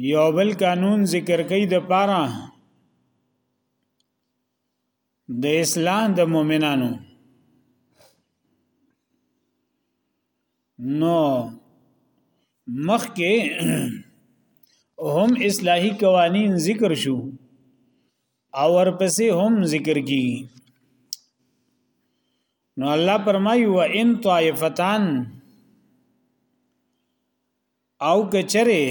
یو بل قانون ذکر کوي د پاره د اصلاح د مؤمنانو نو مخکې هم اصلاحي قوانین ذکر شو او ورپسې هم ذکر کی نو الله فرمایي و ان طائفتان او کچره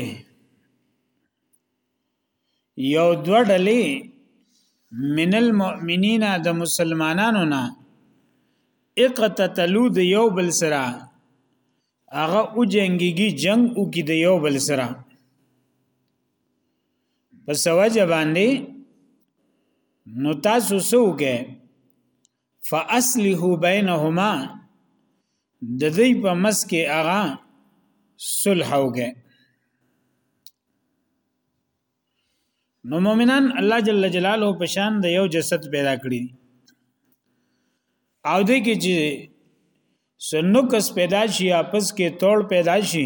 یو دو ډلې من المؤمنین د مسلمانانو نه اقتتلو د یو بل سره هغه او جنگيږي جنگ او کې د یو بل سره پس وجه باندې نو تاسو سوګه فاصلحو بینهما د دې په مس کې هغه صلح وکړي نو مؤمنان الله جل جلاله په شان د یو جسد پیدا کړی او دې کې چې سنو کس پیدا شي اپس کې توړ پیدا شي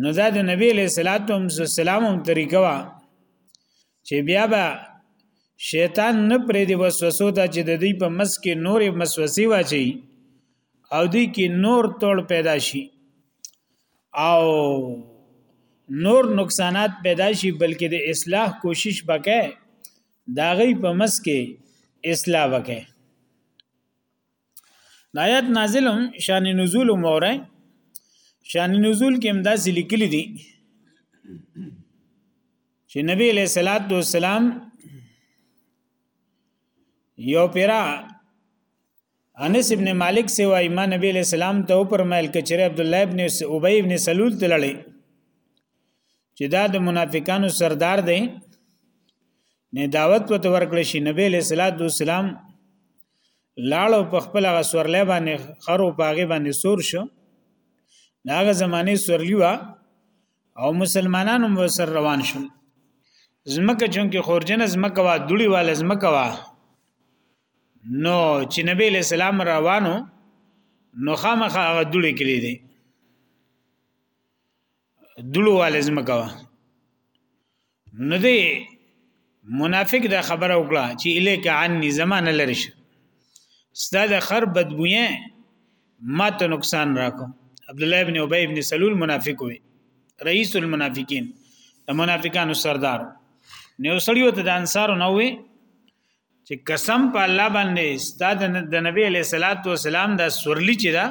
نو دا د نبی علیہ الصلوۃ والسلام طریقه وا چې بیا به شیطان نه پرې د وسوسو ته چې د دې په مس کې نورې مسوسي واچي او دې کې نور توړ پیدا شي او نور نقصانات پیدا شي بلکې د اصلاح کوشش وکړي دا غي په مس کې اصلاح وکړي د آیات نازل هم شان نزول موره شان نزول کې هم دا لیکلي دي چې نبی علیہ الصلات والسلام یو پیرا انس ابن مالک سے وای ما نبی علیہ السلام ته پرمایل کچره عبد الله ابن ابی ابن سلول تللی چې دا د منافقانو سردار دی نه دعوت په تور کړی شي نبی علیہ الصلات والسلام لاړو په خپل هغه سورلې باندې خرو پاغه باندې سور شو داغه زمانه سورلی وا او مسلمانانو مو سر روان شو زمکه چونکه خورجن زمکه وا دوړي وال زمکه وا نو چې نبی له سلام روانو نو خامخا هغه دوړي کړی دي دوړو وال زمکه وا نه دی منافق دا خبره وکړه چې الیک عني زمانه لرش ستا د خر بدبوې ما ته نقصان راکو عبد الله ابن ابي ابن سلول منافق وي رئیس المنافقین د منافقانو سردار نو سړیو ته د انصار نه وي چې قسم په الله باندې استاد د نبی علی صلوات و سلام د سورلی چې دا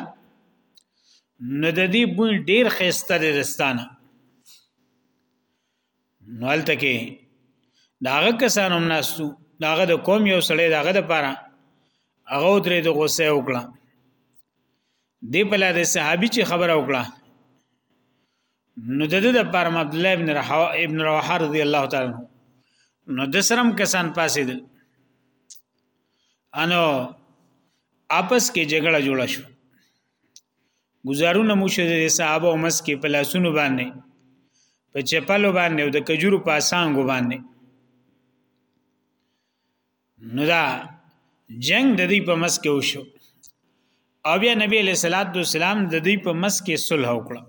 نو د دې بون ډیر خسته د دستانه نو الته کې داغه کسان هم ناستو داغه د قوم یو سړی داغه د پاره هغه درې د غوسه وکړه دی په لاد صحابي چې خبره وکړه نو د دې د پاره عبد الله ابن رحوا ابن رواحه رضی الله تعالی نو د سرم کسان پاسې دل انو آپس کې جګړه جوړه شو گزارونه مو شه د صحابه او مس کې پلاسونو باندې په چپلو باندې او د کجورو په اسانګو باندې نو دا جنگ د دې په مس کې وشو او بیا نبی علیہ الصلوۃ والسلام د دې په مس کې صلح وکړه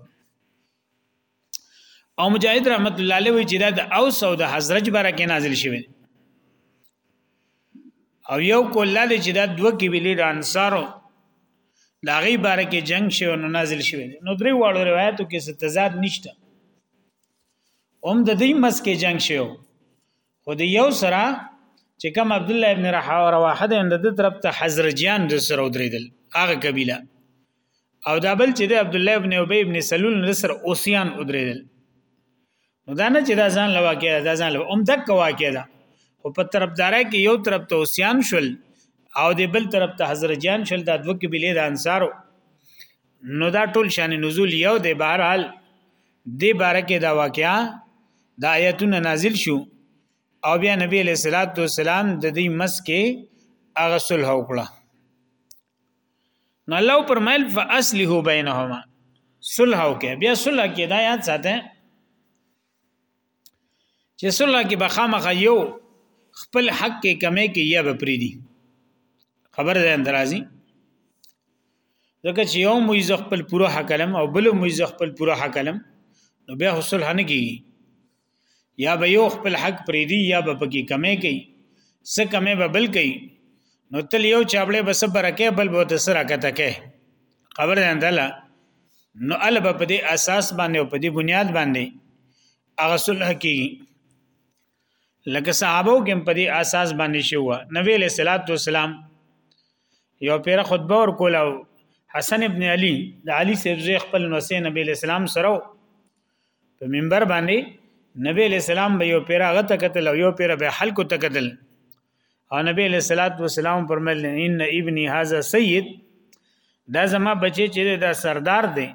او مجاهد رحمت الله علیه وی چې دا د اوس او د حضرج باره کې نازل شوی او یو کوله چې دا دوه کې ویلې د انصارو دا غي باره کې جنگ شوی نو نازل شوی نو درې واړو روایتو کې څه تضاد نشته هم د دې مس کې جنگ شوی خو د یو سره چې کوم عبد الله ابن رحاوه رواحه د اند د طرف ته حزرجیان د سره ودریدل هغه قبيله او دا بل چې د عبد الله ابن ابي ابن سلول د سره اوسیان ودریدل نو دا نه چې دا ځان لوا کې دا ځان لوا هم دک واقع ده خو په طرفداري کې یو طرف ته اوسیان شول او د بل طرف ته حزرجیان شول دا دوه قبيله د انصارو نو دا ټول شان نزول یو دی بهرحال دې باره کې دا واقعا د آیاتونه نازل شو او بیا نبی علیہ الصلوۃ والسلام د دې مسکه هغه صلح وکړه نو الله پرمایل فاصله بینهما صلح وکړه بیا صلح کې دا یاد ساته چې صلح کې بخامخ یو خپل حق کې کمې کې یا بپری دي خبر ده اندرازي ځکه چې یو مویز خپل پوره حق کلم او بل مویز خپل پوره حق کلم نو بیا حصول هنه کیږي یا به یو خپل حق پری دي یا به پکې کمې کوي څه کمې به بل کوي نو تل یو چابړې بس برکه بل به تسره کته کې قبر اندله نو ال په دې اساس باندې او په دې بنیاد باندې هغه صلح کی لکه صحابه کې په دې اساس باندې شو نبی له صلوات و سلام یو پیر خطبه ور کوله حسن ابن علی د علی صاحب زوی خپل نوسه نبی له سلام سره په منبر باندې نبی له سلام به یو پیر هغه ته قتل او یو پیر به حلق ته قتل او نبی علیہ الصلوۃ والسلام فرمایل ان ابنی هاذا سید دا زما بچی چې دا سردار دی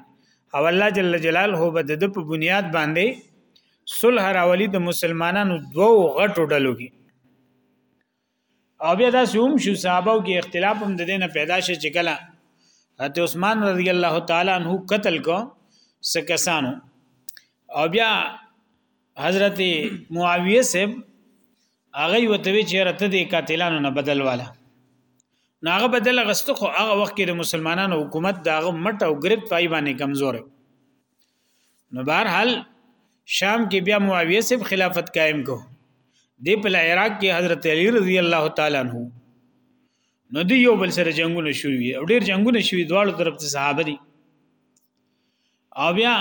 او الله جل جلاله به د په بنیاد باندې صلح راولي د مسلمانانو دوو غټو ډلو کې او بیا دا سوم شو صحابه کې اختلاف هم د دینه پیدا شي چې کله حضرت عثمان رضی الله تعالی عنہ قتل کو سکسانو او بیا حضرت معاویه صاحب هغه وتوی چې رته دي قاتلانو نه بدل والا ناغه بدل غست خو هغه وخت کې د مسلمانانو حکومت داغه مټ او ګرک پای باندې کمزور نو بهر حال شام کې بیا معاویه صاحب خلافت قائم کو دی په عراق کې حضرت علی رضی الله تعالی عنہ نو دی یو بل سره جنگونه شوې او ډیر جنگونه شوې دواړو طرف ته صحابه دي او بیا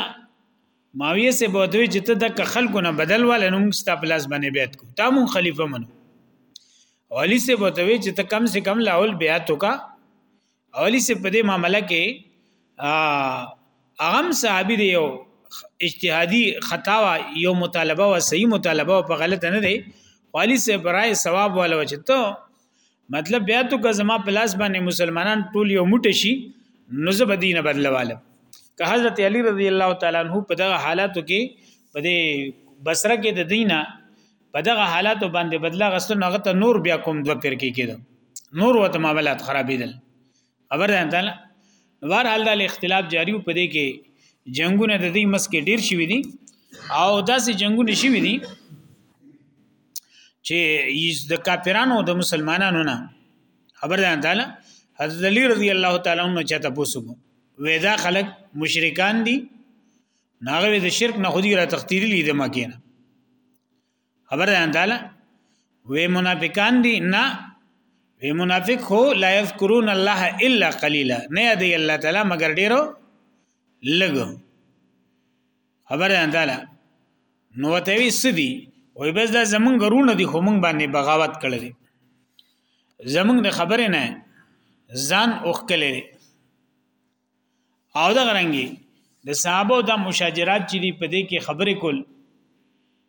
ماویه سه بودوی چې ته د خلکو نه بدل واله نو موږ ستا پلاس باندې بیعت کو تا مون خلیفہ منو اولی سه بودوی چې ته کم سه کم لاول بیعت وکا اولی سه په دې معاملې کې اغم صحابي دی یو اجتهادي خطا وا یو مطالبه وا صحیح مطالبه په غلط نه دی والی سه برای ثواب والا وچته مطلب بیا ته که زما پلاس باندې مسلمانان ټول یو موټی شي نو زه بدینه بدلواله که حضرت علی رضی الله تعالی عنہ په دغه حالاتو کې په دې بصره کې د دینه په دغه حالاتو باندې بدلا غستو هغه ته نور بیا کوم دوه پیر کې کېدو نور وته معاملات خرابېدل خبر ده تعالی بهر حال د اختلاف جاری په دې کې جنگونه د دې مسکه ډیر شوی دي او داسې جنگونه شوی دي چې د کافرانو د مسلمانانو نه خبر ده تعالی حضرت علی رضی الله تعالی عنہ چاته پوسوګو وېدا خلک مشرکان دي ناغه د شرک نه خودي را تختیری لیدم کینه خبر ده تعالی وی منافقان دي نه وی منافق هو لا یذکرون الله الا قليلا نه دی الله تعالی مگر ډیرو لګ خبر ده تعالی نو ته وی سدي وای بس دا زمون غرونه دي خو مونږ باندې بغاوت کړل دي زمونږ د خبرې نه ځان اوخ کړل او دا غرنګي د صحابه د مشاجرات چې دی په دې کې خبرې کول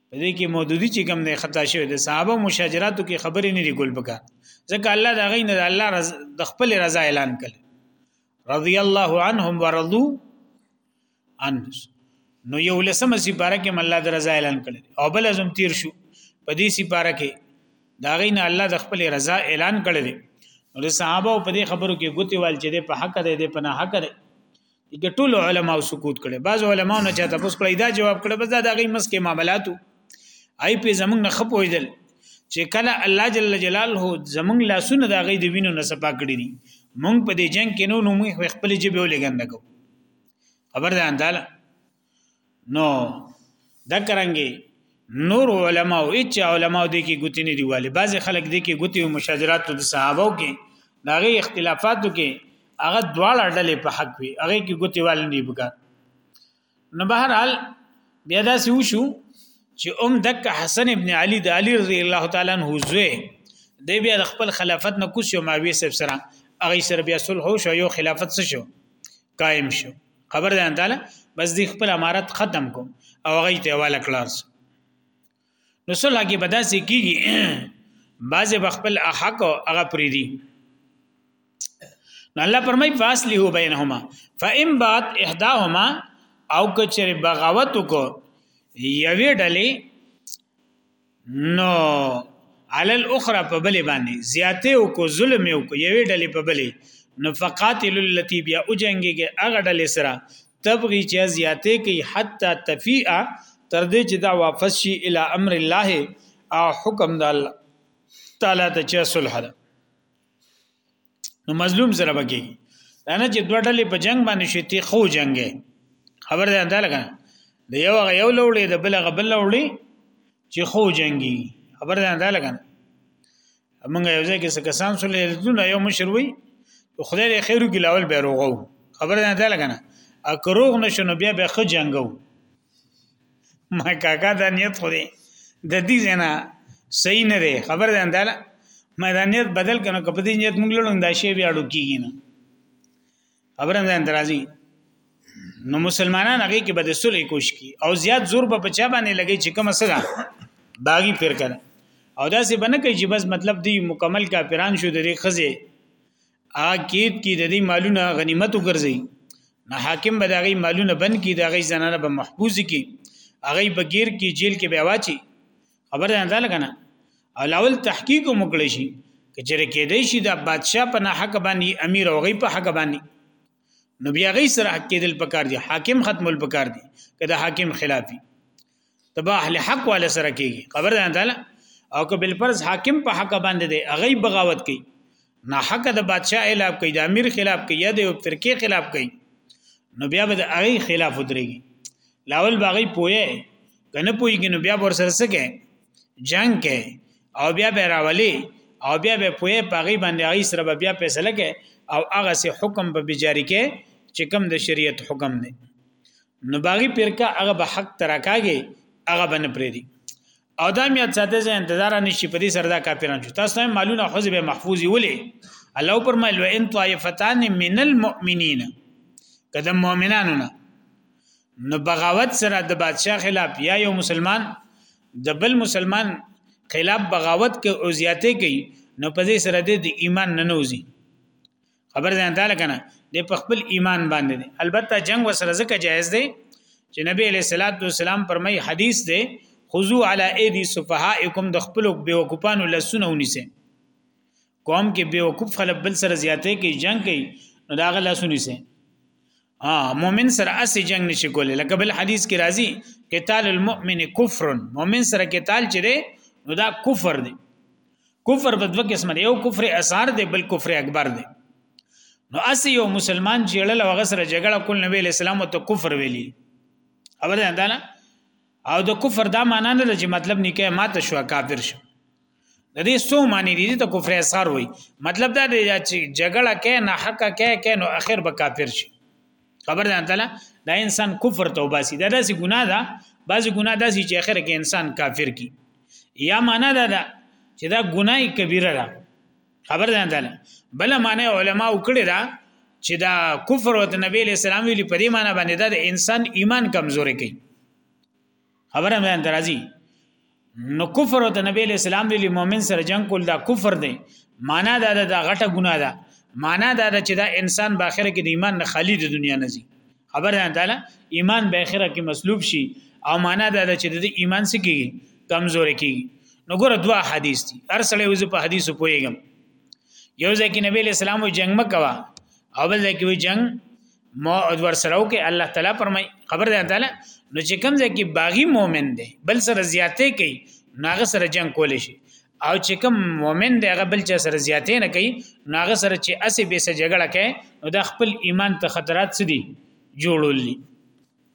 په دې کې مودودی چې کم نه خطا شوی د صحابه مشاجراتو کې خبرې نه دی کول پکا ځکه الله دا غي نه الله رز د خپل رضا اعلان کړ رضی الله عنهم ورضو عن نو یو لسمه سپاره کې الله د رضا اعلان کړ او بل ازم تیر شو په دې سپاره کې دا غینه الله د خپل رضا اعلان کړی دی نو صحابه په دې خبرو کې ګوتی وال چې د په حق دی د په نه حق دی د ټول علما سکوت کړي بعض علما نه چاته پوس کړی دا جواب کړي بس دا دغه مسکه معاملاتو آی په زمنګ نه خپویدل چې کله الله جل جلاله زمنګ لاسونه دا غي د وینو نه صفا کړی دي مونږ په دې جنگ کې نو نو موږ خپل جبه ولګند کو خبر ده انداله نو دا کرانګي نور علما او اچ علما دي کې ګوتی نه دی والي بعضي خلک دي کې ګوتی او مشاجرات د صحابه کې داغه اختلافاتو کې هغه دواړه ډلې په حق وي هغه کې ګوتی وال نه دی بګا نو بهر حال بیا دا سې وشو چې ام دک حسن ابن علي د علي رضی الله تعالی عنہ زوی دی بیا د خپل خلافت نه کوس یو ماوی سب سره هغه سره بیا صلح شو یو خلافت شو قائم شو خبر ده تعالی بس دی خپل امارت ختم کو او هغه ته والا کلاس نو سره کې بداسي کیږي بعضې بخپل حق او هغه پری دي نو الله پرمای فاصله بینهما فإن بات احداهما او کچره بغاوت کو یوی ډلې نو علی الاخرى په بلې باندې زیاته او کو ظلم او کو یوې ډلې په بلې نو فقاتل اللتی بیا او جنگيږي هغه ډلې سره تبغي چې زیاته کوي حتا تفیئه تر دې چې دا واپس شي الی امر الله او حکم د الله تعالی ته چې صلح ده نو مظلوم سره بګي دا نه چې دوه ډلې په جنگ باندې شي تی خو جنگي خبر ده انده لګا د یو غ یو لوړې د بل غ بل لوړې چې خو جنگي خبر ده انده لګا موږ یو ځای کې څه کسان سره دونه یو مشر وي خدای دې خیرو کې لاول به روغو خبر ده انده لګا اکروغ نشو نو بیا به خو جنگو ما کاکا دا نیت خو دی د دې زنه صحیح نه دی خبر ده انداله ما دا نیت بدل کنه کپه دې نیت موږ لړون دا شی بیا اړو کیږي نه خبره ده اندرازي نو مسلمانان هغه کې بد سولې کوش کی او زیات زور په بچا باندې لګي چې کوم سره باغی پیر کړه او دا څه بنه کوي چې بس مطلب دی مکمل کافران شو د دې خزه ا کېد کې د دې مالونه غنیمت وګرځي نه حاکم به دغه مالونه بند کی دغه زنانه به محفوظ کی هغه بغیر کې جیل کې به واچي خبر نه ده لګنه او لاول تحقیق وکړي شي کچره کې دی شي د بادشاه په نه حق باندې امیر او غي په حق باندې نو بیا غي سره حق کېدل پکار دي حاکم ختمول پکار دي کله حاکم خلافي تبا اهل حق ولا سره کیږي خبر ده تعالی او که بل فرض حاکم په حق باندې دی هغه بغاوت کوي نه حق د بادشاہ خلاف کوي د امیر خلاف کوي یا د فرقه خلاف کوي نو بیا به د هغه خلاف ودرېږي لاول باغی پوهه کنه پوهیږي نو بیا ور سره سکه جنگ کې او بیا به راولي او بیا به پوهه پاغي باندې هغه سره بیا فیصله کې او هغه سه حکم به بجاری کې چې کوم د شریعت حکم دی نو باغی پرکا هغه به حق ترکاږي هغه بنه پرې دي او دا میا ساته زه انتظار نشي په دې سره دا کافران شو تاسو هم مالونه خو به محفوظي ولې الله پر مې لو ان طائفتان من المؤمنین کده مؤمنانو نه نو بغاوت سره د بادشاہ خلاف یا یو مسلمان د بل مسلمان خلاف بغاوت کې او زیاته کوي نو په دې سره د ایمان نه نوځي خبر ځان تعالی کنه د په خپل ایمان باندې دی البته جنگ وسره زکه جایز دی چې نبی علیہ الصلوۃ والسلام فرمای حدیث دی خذو علی ایدی صفهائکم د خپل بیوقوفانو لسونه ونیسه قوم کې بیوقوف خلک بل سره زیاتې کوي جنگ کوي نو دا غل لسونه نسه ها مؤمن سره اس جنگ نشي کولای لکه بل حدیث کې راځي قتال المؤمن کفر مؤمن سره قتال چره نو دا کفر دی کفر په دوه قسم دی یو کفر اثار دی بل کفر اکبر دی نو اس یو مسلمان جیړل او غسر جګړه کول نبی اسلام ته کفر ویلی خبره ده او د کفر دا معنی نه ده چې مطلب نکاح ماته شو کافر شو د دې سو معنی دي ته کفر اثر وي مطلب دا دی چې جګړه کې نه حق کې کې نو اخر به کافر شي خبر ده تعالی دا انسان کفر توبه سي دا داسې ګناه ده بعضی ګناه داسې چې اخر کې انسان کافر کی یا معنا دا ده چې دا ګناه کبیره ده خبر ده تعالی بل معنی علما وکړي دا چې دا کفر او نبی له سلام ویلي په دې معنی باندې دا انسان ایمان کمزوري کوي خبره مې اندرازي نو کفر او د نبی له سلام دی مؤمن سره جنگ کول دا کفر دی معنا دا دا غټه ګناه ده معنا دا ده چې دا انسان په اخر کې د ایمان نه خالی د دنیا نه ځي خبر ده تعالی ایمان په اخر کې مسلوب شي او معنا دا ده چې د ایمان سکیږي کمزوري کیږي نو ګوره دوا حدیث دي هر سړی وز په حدیثو پويګم یو ځکه نبی له سلام جنگ مکوا او بل ځکه جنگ موعد ور سره او کې الله تعالی فرمای خبر ده تعالی نو چې کوم ځای کې باغی مؤمن دی بل سره زیاتې کوي ناغه سره جنگ کول شي او چې کوم مؤمن دی هغه بل چا سره زیاتې نه کوي ناغه سره چې اسې به سره جګړه کوي نو د خپل ایمان ته خطرات سدي جوړولې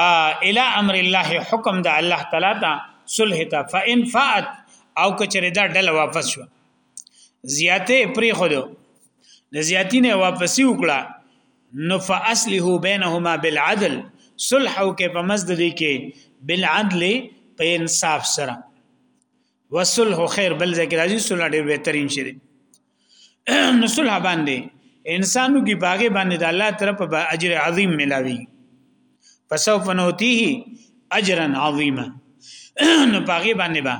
الی امر الله حکم د الله تعالی ته صلح ته فان فات او کچره دا ډله واپس شو زیاته پری خودو د زیاتینه واپسی وکړه نو فاصله بینهما بالعدل صلح او کې په مزد دي کې بالعدل په انصاف سره وصلح خیر بل ذکر راځي صلح ډیر بهترین شي نو صلح باندې انسانو کې باغې باندې د الله طرف به اجر عظیم ملاوي فسوف نوتیه اجرا عظیما نو باغې باندې با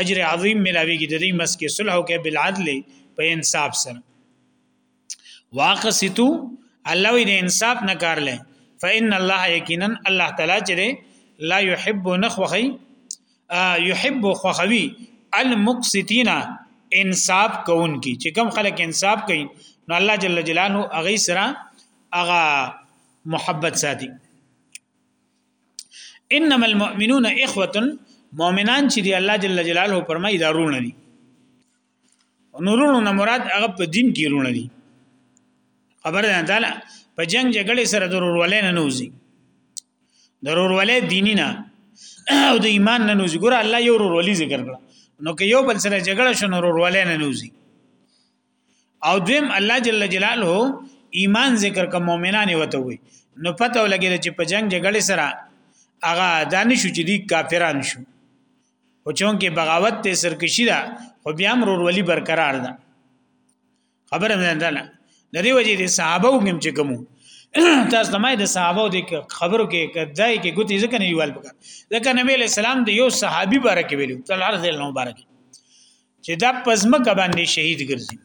اجر عظیم ملاوي کې د دې مسکه صلح او کې بالعدل په انصاف سره واقصتو الله وی د انصاف نه کار لې فإن الله یقینا الله تعالی چې لا يحب نخوخي يحب خوخوي المقسطين انصاف کوونکي چې کم خلک انصاف کوي نو الله جل جلاله هغه سره هغه محبت ساتي انما المؤمنون اخوه مؤمنان چې دی الله جل جلاله فرمایي دا رونه دي نورونو نه مراد هغه په دین کې رونه دي خبره ده تعالی په جنگ جګړې سره ضرور ولې نه نوځي ضرور ولې دینی نه او د ایمان نه نوځي ګور الله یو ضرور ولې ذکر کړ نو که یو بل سره جګړه شنو ضرور ولې نه نوځي او دویم الله جل جلاله ایمان ذکر کوم مؤمنان وته وي نو پته ولګی چې په جنگ جګړې سره هغه دانش چې دي کافران شو خو چونکه بغاوت ته سرکشي ده خو بیا هم ورولي برقرار ده خبره مې ده نه د دې وجې د صحابه وګم چې کوم تاسو د مای د صحابه د خبرو کې کدای کې ګوتې ځکه نه یوال پکار ځکه نبی له سلام د یو صحابي بارک ویلو تل عرض له مبارک چې دا پزمک باندې شهید ګرځي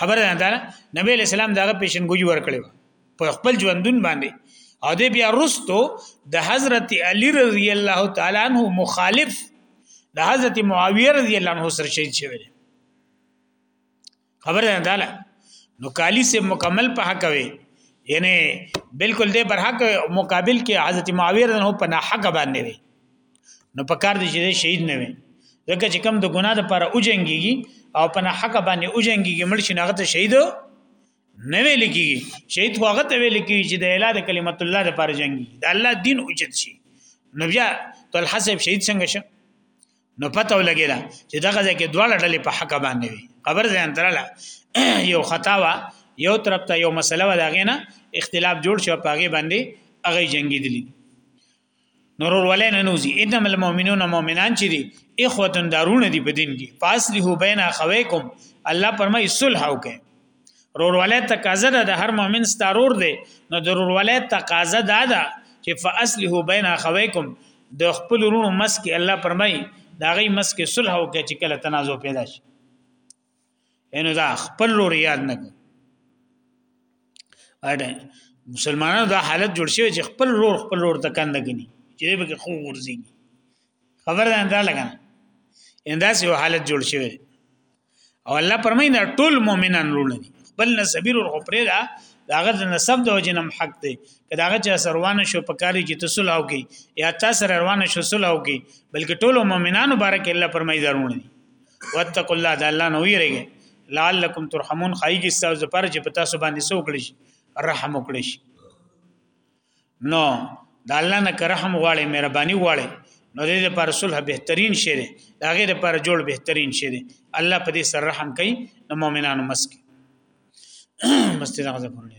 خبره ده تعالی نبی علیہ السلام دغه پیشنګوی ورکړي په خپل ژوندون باندې او دې بیا رستو د حضرت علی رضی الله تعالی عنہ مخالف د حضرت معاویه رضی الله عنه سره شهید شوی خبره ده تعالی نو کالی سے مکمل په حق وي یعنی بالکل دې پر حق مقابل کې حضرت معاویه رضی الله په حق باندې وي نو په کار دي چې شهید نه وي ځکه چې کم د ګناه د پر او جنگيږي او په نه حق باندې او جنگيږي مړ شي نغته شهید نه ویل کیږي شهید هغه ته ویل کیږي چې د اعلی د کلمت الله د پر جنگي د الله دین اوچت شي نو بیا طلحه حسب شهید څنګه شه نو پته ولګیلا چې دغه ځکه دواړه ډلې په حق باندې وي خبر ځان تراله یو خطا وا یو طرف ته یو مسله ولا غینه اختلاف جوړ شو په هغه باندې هغه جنگي دي نور ولې نه نوځي انم المؤمنون مؤمنان چې دي اخوتن دارونه دي په دین کې فاصله بین اخویکم الله پرمای صلح وکي رور ولې تقاضا ده د هر مؤمن ستارور دی نو ضرور ولې تقاضا ده ده چې فاصله بین اخویکم د خپل رونو مسکه الله پرمای دا غي مسکه صلح وکي چې کله تنازع پیدا شي ان دا خپل لور یاد نه کو اړه مسلمانانو دا حالت جوړ شوی چې خپل لور خپل لور ته کند کړي چې به کې خو ورزي خبر ده انده لګا انده سیو حالت جوړ شوی او الله پرمای دا ټول مؤمنان لونه دي خپل نسبیر او خپل دا داغه د نسب د وجنم حق دی کداغه چې سروانه شو پکاري چې تسل او کې یا تاسو روانه شو سل او کې بلکې ټول مؤمنانو بارک الله پرمای درونه دي واتقوا الله د الله نو یریږي لعلکم ترحمون خایږي تاسو پر چې پتا سو باندې سو کړی رحم وکړي نو د الله نه کرحم غواړي مهرباني غواړي نو د دې پر صلح بهترین شی دی دا غیر پر جوړ بهترین شی دی الله په دې سره رحم کوي د مؤمنانو مسکی مستي دا غزه پورې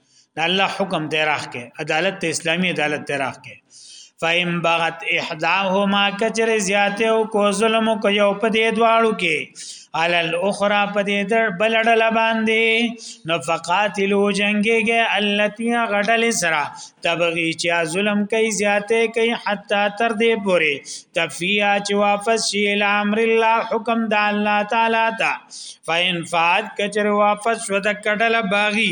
د الله حکم ته راخ کې عدالت ته اسلامي عدالت ته راخ کې فهم بغت احداهما کچر زیات او کو ظلم کو یو په دې دواړو کې عل الاخرى په دې در بلړل باندې نفقاتلو جنگيږي التي غډل سرا تبغي چې ظلم کوي زیاته کوي حتا تر دې پوري تفیا چې واپس شي امر الله حکم د الله تعالی تا فین فاد کچر واپس شو د کډل باغی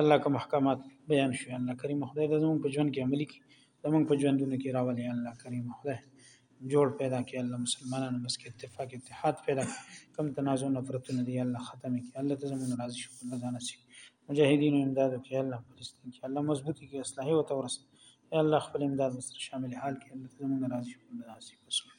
الله کوم احکامات بیان شو الله کریم خدای د زمون په ژوند کې عملي کی زمون په ژوندونه کې راولي الله کریم خدای جوړ پیدا کړي الله مسلمانانو مس کې اتفاق اتحاد پیدا کم تنازع نفرتونه دی الله ختم کړي الله ته زمون راضي شو الله ځان سي مجاهدین امداد کې الله فلسطین کې الله مضبوطی کې اصلاح او تورس الله خپل امداد سره شامل حال کې الله ته زمون راضي شو الله نصیب وسلم